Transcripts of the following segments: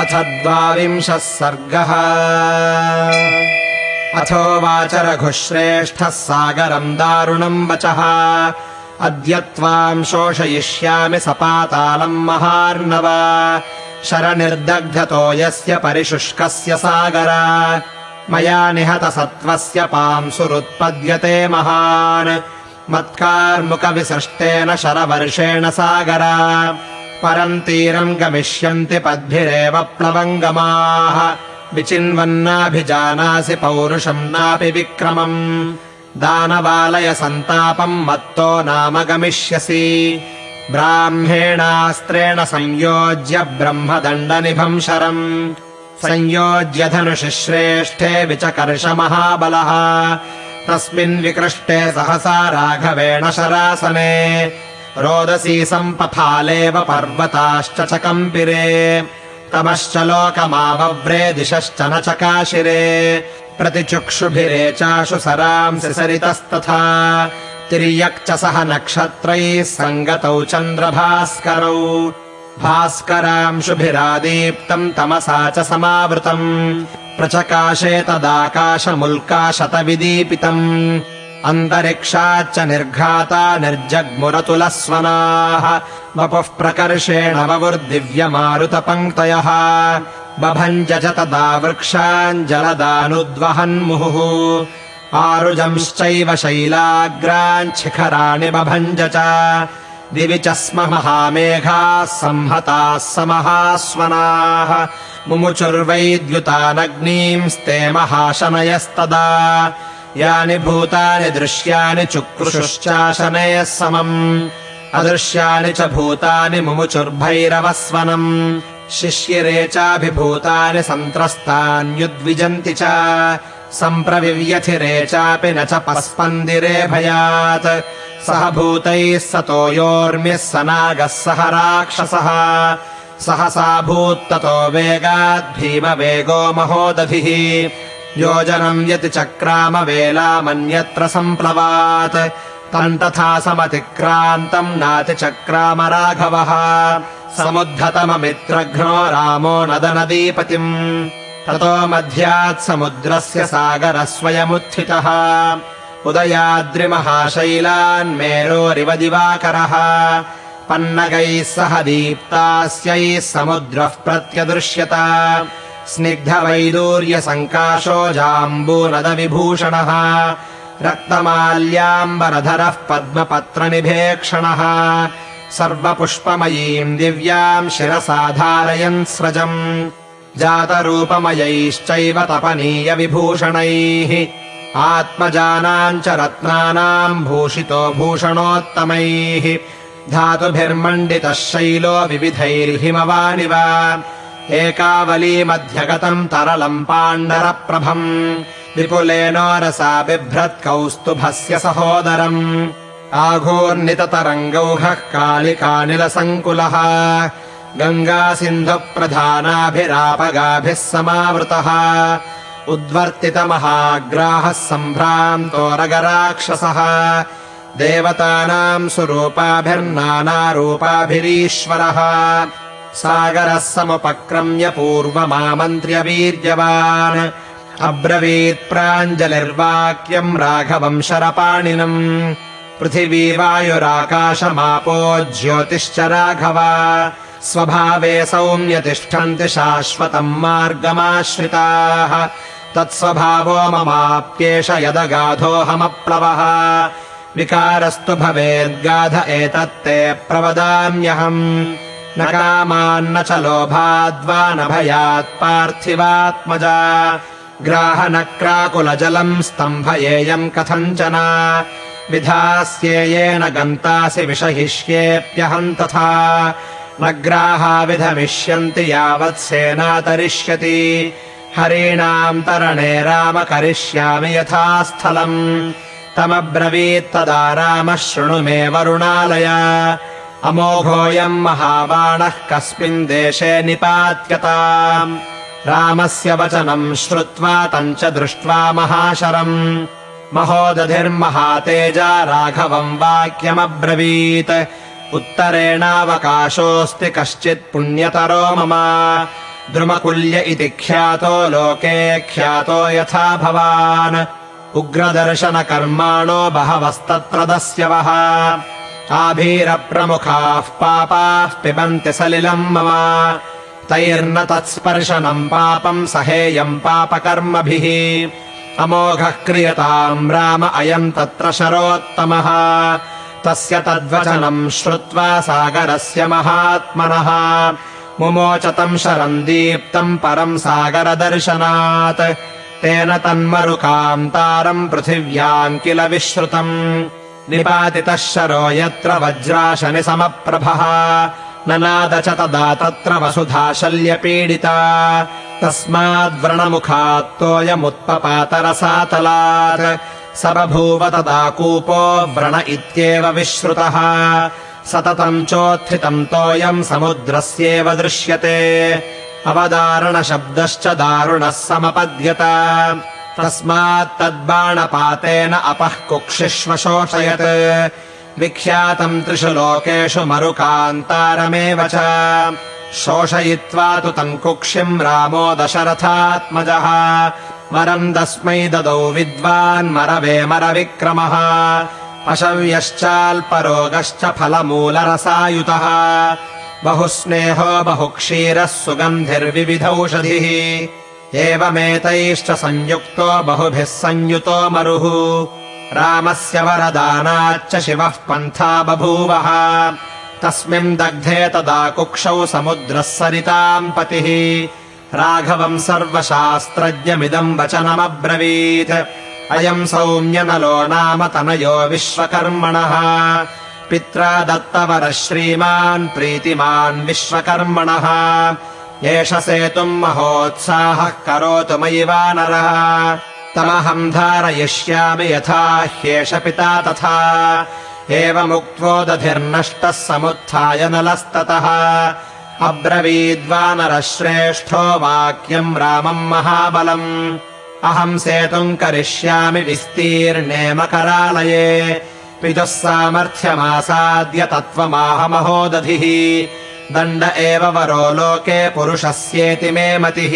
अथ द्वाविंशः सर्गः। अथोवाच रघुश्रेष्ठः सागरम् दारुणम् वचः। अद्य त्वाम् शोषयिष्यामि सपातालम् महार्णव। शरनिर्दग्धतो यस्य परिशुष्कस्य सागर। मया निहतसत्त्वस्य पांसुरुत्पद्यते महान्। मत्कार्मुकविसृष्टेन शरवर्षेण सागर परम् तीरम् गमिष्यन्ति पद्भिरेव प्लवङ्गमाः। विचिन्वन्नाभिजानासि पौरुषम् नापि विक्रमम्। दानवालय सन्तापम् मत्तो नाम गमिष्यसि। ब्राह्मेणास्त्रेण संयोज्य ब्रह्मदण्डनिभम् शरम्। संयोज्य धनुषिश्रेष्ठे विचकर्ष महाबलः। तस्मिन् विकृष्टे सहसा राघवेण शरासने रोदसी सम्पफालेव पर्वताश्च च कम्पिरे तमश्च लोकमावव्रे दिशश्च न चकाशिरे प्रतिचुक्षुभिरे चाशु सरांसि सरितस्तथा तिर्यक् च सह नक्षत्रैः सङ्गतौ चन्द्रभास्करौ भास्करांशुभिरादीप्तम् तमसा च समावृतम् प्रचकाशे तदाकाशमुल्काशतविदीपितम् अन्तरिक्षाच्च निर्घाता निर्जग्मुरतुलस्वनाः वपुः प्रकर्षेण वपुर्दिव्यमारुतपङ्क्तयः बभञ्ज च तदा वृक्षान् जलदानुद्वहन्मुहुः आरुजंश्चैव शैलाग्रान् शिखराणि बभञ्ज च दिवि च स्म महामेघाः संहताः समहास्वनाः मुमुचुर्वैद्युतानग्नींस्ते महाशनयस्तदा यानि भूतानि दृश्यानि चुक्रुषुश्चाशनयः समम् अदृश्यानि च भूतानि मुमुचुर्भैरवस्वनम् शिष्यिरे चाभिभूतानि सन्त्रस्तान्युद्विजन्ति च सम्प्रविव्यथिरे चापि न च पस्पन्दिरे भयात्। सह भूतैः सतो योर्म्यः स नागः सह राक्षसः। सहसा भूत्ततो वेगात् भीमवेगो महोदधिः योजनम् यति चक्राम वेलामन्यत्र सम्प्लवात् तम् तथा समतिक्रान्तम् नातिचक्राम राघवः समुद्धतममित्रघ्नो रामो नदनदीपतिम्। ततो मध्यात् समुद्रस्य सागरः स्वयमुत्थितः उदयाद्रिमहाशैलान्मेरोरिव दिवाकरः। पन्नगैः सह दीप्तास्यैः समुद्रः प्रत्यदृश्यत स्निग्धवैदूर्यसङ्काशो जाम्बूनदविभूषणः रक्तमाल्याम्बरधरः पद्मपत्रनिभेक्षणः। सर्वपुष्पमयीम् दिव्याम् शिरसाधारयन् स्रजम् जातरूपमयैश्चैव तपनीयविभूषणैः। आत्मजानाम् च रत्नानाम् भूषितो भूषणोत्तमैः। धातुभिर्मण्डितः शैलो विविधैर्हिमवानिव एकावलीमध्यगतम् तरलम् पाण्डरप्रभम्। विपुलेनोरसा बिभ्रत्कौस्तुभस्य सहोदरम्। आघूर्णिततरङ्गौघः कालिकानिलसङ्कुलः। गङ्गासिन्धुप्रधानाभिरापगाभिः समावृतः। उद्वर्तितमहाग्राहः सम्भ्रान्तोरगराक्षसः देवतानाम् स्वरूपाभिर्नानारूपाभिरीश्वरः सागरः समुपक्रम्य पूर्वमामन्त्र्य वीर्यवान् अब्रवीत् राघवम् शरपाणिनम्। पृथिवी वायुराकाशमापो ज्योतिश्च राघव। स्वभावे सौम्यतिष्ठन्ति शाश्वतम् मार्गमाश्रिताः। तत्स्वभावो ममाप्येष यदगाधोऽहमप्लवः। विकारस्तु भवेद्गाध एतत्ते प्रवदाम्यहम् न कामान्न च लोभाद्वा न भयात् पार्थिवात्मजा ग्राहनक्राकुलजलम् स्तम्भयेयम् कथञ्चन। विधास्येयेन गन्तासि विषहिष्येऽप्यहम् तथा। न ग्राहाविधमिष्यन्ति यावत् सेना तरिष्यति हरीणाम् तरणे राम करिष्यामि यथा स्थलम् तमब्रवीत्तदा रामः शृणु मे वरुणालय अमोघोऽयम् महाबाणः कस्मिन् देशे निपात्यताम्। रामस्य वचनम् श्रुत्वा तम् च दृष्ट्वा महाशरम्। महोदधिर्महातेजा राघवम् वाक्यमब्रवीत्। उत्तरेणावकाशोऽस्ति कश्चित् पुण्यतरो मम। द्रुमकुल्य इति ख्यातो लोके ख्यातो यथा भवान्। उग्रदर्शनकर्माणो बहवस्तत्र दस्यवः आभीरप्रमुखाः पापाः पिबन्ति सलिलम् मम। तैर्न तत्स्पर्शनम् पापम् सहेयम् पापकर्मभिः। अमोघः क्रियताम् राम अयम् तत्र शरोत्तमः। तस्य तद्वचनम् श्रुत्वा सागरस्य महात्मनः। मुमोचतम् शरम् दीप्तम् परम् सागरदर्शनात्। तेन तन्मरुकान्तारम् पृथिव्याम् किल विश्रुतम् निपातितः शरो यत्र वज्राशनि समप्रभः। च तदा तत्र वसुधा शल्यपीडिता। तस्माद्व्रणमुखात्तोऽयमुत्पपातरसातलात् बभूव तदा कूपो व्रण इत्येव विश्रुतः। सततम् चोत्थितम् तोयम् समुद्रस्येव दृश्यते। अवदारणशब्दश्च दारुणः समपद्यत तस्मात्तद्बाणपातेन अपः कुक्षिष्व शोषयत् विख्यातम् त्रिषु लोकेषु मरुकान्तारमेव च। शोषयित्वा तु तम् कुक्षिम् रामो दशरथात्मजः। मरम् तस्मै ददौ विद्वान्मरवे मरविक्रमः। पशव्यश्चाल्परोगश्च फलमूलरसायुतः। बहुस्नेहो बहुक्षीरः सुगन्धिर्विविधौषधिः एवमेतैश्च संयुक्तो बहुभिः संयुतो मरुः। रामस्य वरदानाच्च शिवः पन्था बभूवः। तस्मिन् दग्धे तदा कुक्षौ समुद्रः सरिताम् पतिः। राघवम् सर्वशास्त्रज्ञमिदम् वचनमब्रवीत्। अयम् सौम्यनलो नाम तनयो विश्वकर्मणः। पित्रा दत्तवरः श्रीमान् प्रीतिमान् विश्वकर्मणः एष सेतुम् महोत्साहः करोतु मयि वानरः तमहम् धारयिष्यामि यथा ह्येष पिता तथा। एवमुक्त्वो दधिर्नष्टः समुत्थाय नलस्ततः। अब्रवीद्वानरः श्रेष्ठो वाक्यम् रामम् महाबलम्। अहम् सेतुम् करिष्यामि विस्तीर्णे मकरालये पितुः सामर्थ्यमासाद्य तत्त्वमाहमहोदधिः दण्ड एव वरो लोके पुरुषस्येति मे मतिः।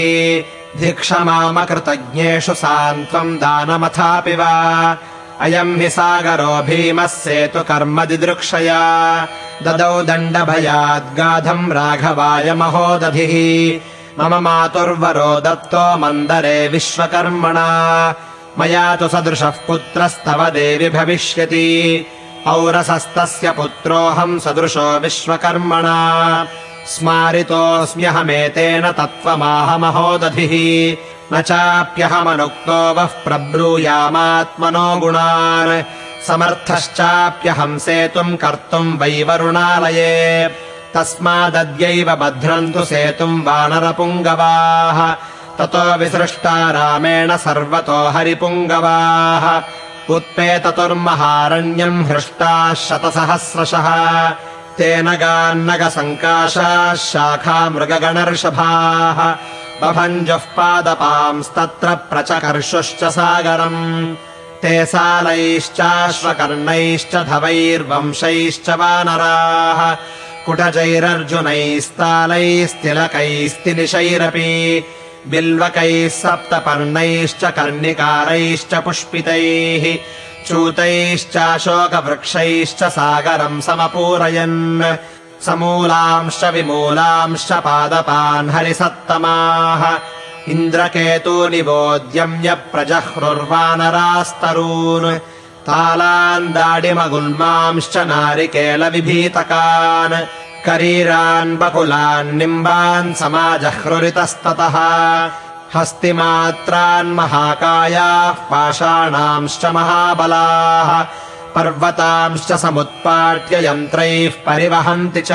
धिक्षमामकृतज्ञेषु सान्त्वम् दानमथापि वा। अयम् हि सागरो भीमः सेतु कर्म दिदृक्षया। ददौ दण्डभयाद्गाधम् राघवाय महोदधिः। मम मातुर्वरो दत्तो मन्दरे विश्वकर्मणा। मया तु सदृशः पुत्रस्तव देवि भविष्यति औरसस्तस्य पुत्रोऽहम् सदृशो विश्वकर्मणा। स्मारितोऽस्म्यहमेतेन तत्त्वमाहमहोदधिः। न चाप्यहमनुक्तो वः प्रब्रूयामात्मनो गुणान्। समर्थश्चाप्यहम् सेतुम् कर्तुम् वैवरुणालये। तस्मादद्यैव बध्नन्तु सेतुम् वानरपुङ्गवाः। ततो विसृष्टा रामेण सर्वतो हरिपुङ्गवाः उत्पेततुर्महारण्यम् हृष्टाः शतसहस्रशः। तेन गान्नगसङ्काशाः शाखा मृगगणर्षभाः बभञ्जुः पादपांस्तत्र प्रचकर्षुश्च सागरम्। ते सालैश्चाश्वकर्णैश्च धवैर्वंशैश्च वानराः। कुटजैरर्जुनैस्तालैस्तिलकैस्तिनिशैरपि बिल्वकैः सप्तपर्णैश्च कर्णिकारैश्च पुष्पितैः चूतैश्चाशोकवृक्षैश्च सागरम् समपूरयन्। समूलांश्च विमूलांश्च पादपान् हरिसत्तमाः। इन्द्रकेतूनिवोद्यम्य प्रजह्रुर्वानरास्तरून्। तालान् दाडिमगुल्मांश्च नारिकेलविभीतकान् करीरान् बकुलान् निम्बान् समाजह्रुरितस्ततः। हस्तिमात्रान् महाकायाः पाषाणांश्च महाबलाः। पर्वतांश्च समुत्पाट्य यन्त्रैः परिवहन्ति च।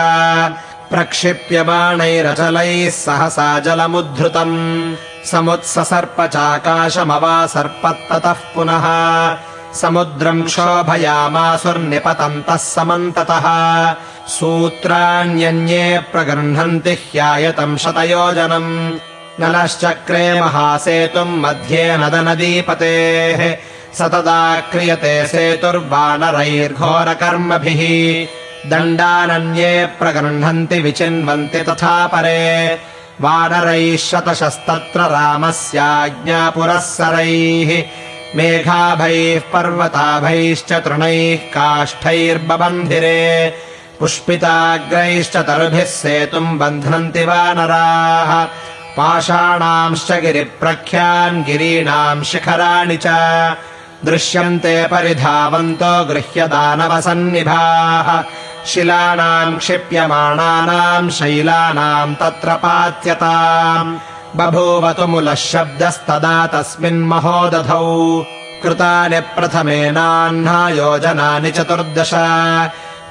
प्रक्षिप्य बाणैरचलैः सहसा जलमुद्धृतम्। समुत्ससर्प चाकाशमवासर्पत्ततः पुनः समुद्रम् क्षोभयामासुर्निपतन्तः समन्ततः। सूत्राण्यन्ये प्रगृह्णन्ति ह्यायतम् शतयोजनम्। नलश्चक्रे महासेतुम् मध्ये नदनदीपतेः। स तदा क्रियते सेतुर्वानरैर्घोरकर्मभिः। दण्डानन्ये प्रगृह्णन्ति विचिन्वन्ति तथा परे। वानरैः शतशस्तत्र रामस्याज्ञापुरःसरैः मेघाभैः पर्वताभैश्च तृणैः काष्ठैर्बबन्धिरे पुष्पिताग्रैश्च तरुभिः सेतुम् बध्नन्ति वानराः पाषाणांश्च गिरिप्रख्यान् गिरीणाम् शिखराणि च दृश्यन्ते परिधावन्तो गृह्यदानवसन्निभाः शिलानाम् क्षिप्यमाणानाम् शैलानाम् तत्र पात्यताम् बभूवतु मुलः शब्दस्तदा तस्मिन् महोदधौ। कृतानि प्रथमेनाह्ना योजनानि चतुर्दश।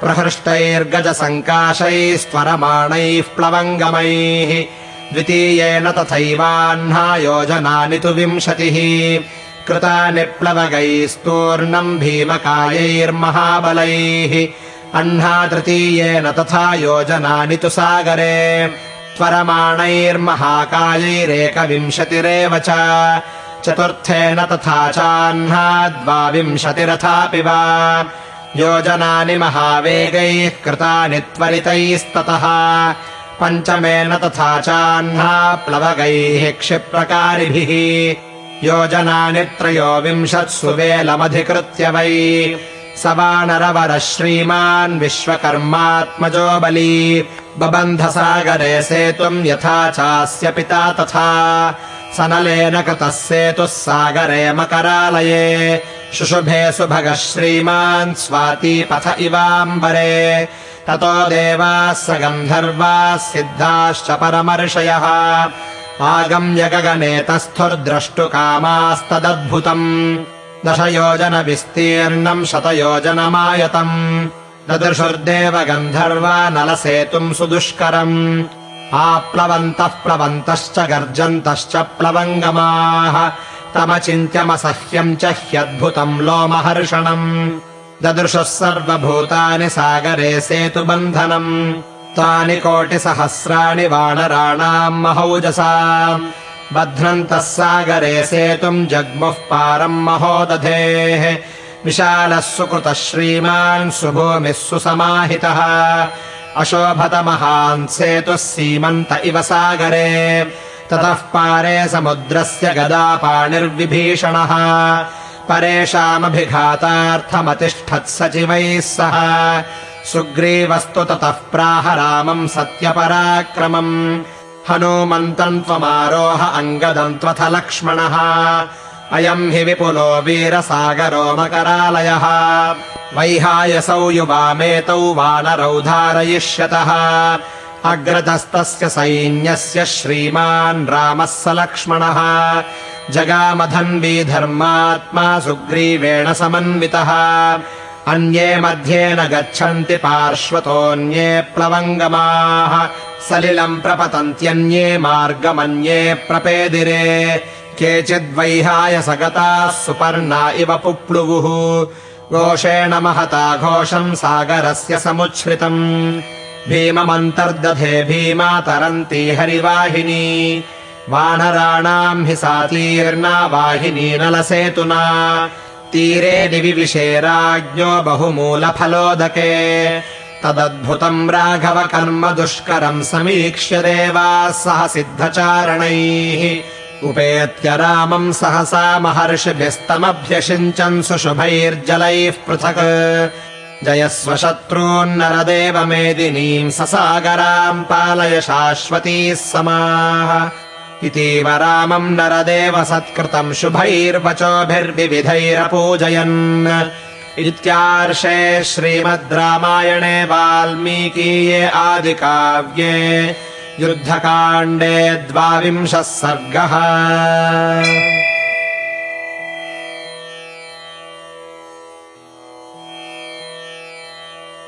प्रहृष्टैर्गजसङ्काशैः स्त्वरमाणैः प्लवङ्गमैः। द्वितीयेन तथैवाह्ना योजनानि तु विंशतिः। कृतानि प्लवगैस्तूर्णम् भीमकायैर्महाबलैः। अह्ना तृतीयेन तथा योजनानि तु सागरे त्वरमाणैर्महाकायैरेकविंशतिरेव च। चतुर्थेन तथा चाह्ना द्वाविंशतिरथापि वा योजनानि महावेगैः कृतानि त्वरितैस्ततः। पञ्चमेन तथा चाह्ना प्लवगैः क्षिप्रकारिभिः। योजनानि त्रयोविंशत्सु वेलमधिकृत्य वै स वानरवरः श्रीमान् विश्वकर्मात्मजो बली। बबन्धसागरे सेतुम् यथा चास्य पिता तथा। सनलेन कृतः सेतुः सागरे मकरालये। शुशुभे सुभगः श्रीमान् स्वातीपथ इवाम्बरे। ततो देवाः स गन्धर्वाः सिद्धाश्च परमर्षयः। आगम्य गगनेतस्थुर्द्रष्टुकामास्तदद्भुतम् दशयोजनविस्तीर्णम् शतयोजनमायतम् ददृशुर्देव गन्धर्वा नलसेतुम् सुदुष्करम् आप्लवन्तः प्लवन्तश्च गर्जन्तश्च प्लवङ्गमाः तमचिन्त्यमसह्यम् च ह्यद्भुतम् लोमहर्षणम् ददृशुः सर्वभूतानि सागरे सेतुबन्धनम् तानि कोटिसहस्राणि वानराणाम् महौजसा बध्नन्तः सागरे सेतुम् जग्मुः पारम् महोदधेः। विशालः सुकृतः श्रीमान् सुभूमिः सुसमाहितः। अशोभत महान् सेतुः सीमन्त इव सागरे। ततः पारे समुद्रस्य गदापाणिर्विभीषणः। परेषामभिघातार्थमतिष्ठत्सचिवैः सह। सुग्रीवस्तु ततः प्राह रामम् सत्यपराक्रमम् हनूमन्तम् त्वमारोह अङ्गदम् त्वथ लक्ष्मणः। अयम् हि विपुलो वीरसागरो मकरालयः। वैहायसौ युवामेतौ वानरौ धारयिष्यतः। अग्रतस्तस्य सैन्यस्य श्रीमान् रामः स लक्ष्मणः। जगामधन्वी धर्मात्मा सुग्रीवेण समन्वितः अन्ये मध्ये न गच्छन्ति पार्श्वतोऽन्ये प्लवङ्गमाः। सलिलम् प्रपतन्त्यन्ये मार्गमन्ये प्रपेदिरे। केचिद्वैहाय सगताः सुपर्णा इव पुप्लुवुः। घोषेण महता घोषम् सागरस्य समुच्छ्रितम्। भीममन्तर्दधे भीमा तरन्ती हरिवाहिनी। वानराणाम् हि सा तीर्णा वाहिनी नलसेतुना तीरे दिविविशे राज्ञो बहुमूलफलोदके। तदद्भुतम् राघव कर्म दुष्करम् समीक्ष्य देवाः सह सिद्धचारणैः। उपेत्य रामम् सहसा महर्षिभिस्तमभ्यषिञ्चन् सुशुभैर्जलैः पृथक्। जयस्व शत्रून्नरदेव मेदिनीम् ससागराम् पालय शाश्वतीः समाः इतीव रामम् नरदेव सत्कृतम् शुभैर्वचोभिर्विविधैरपूजयन्। इत्यार्षे श्रीमद् रामायणे वाल्मीकीये आदिकाव्ये युद्धकाण्डे द्वाविंशः सर्गः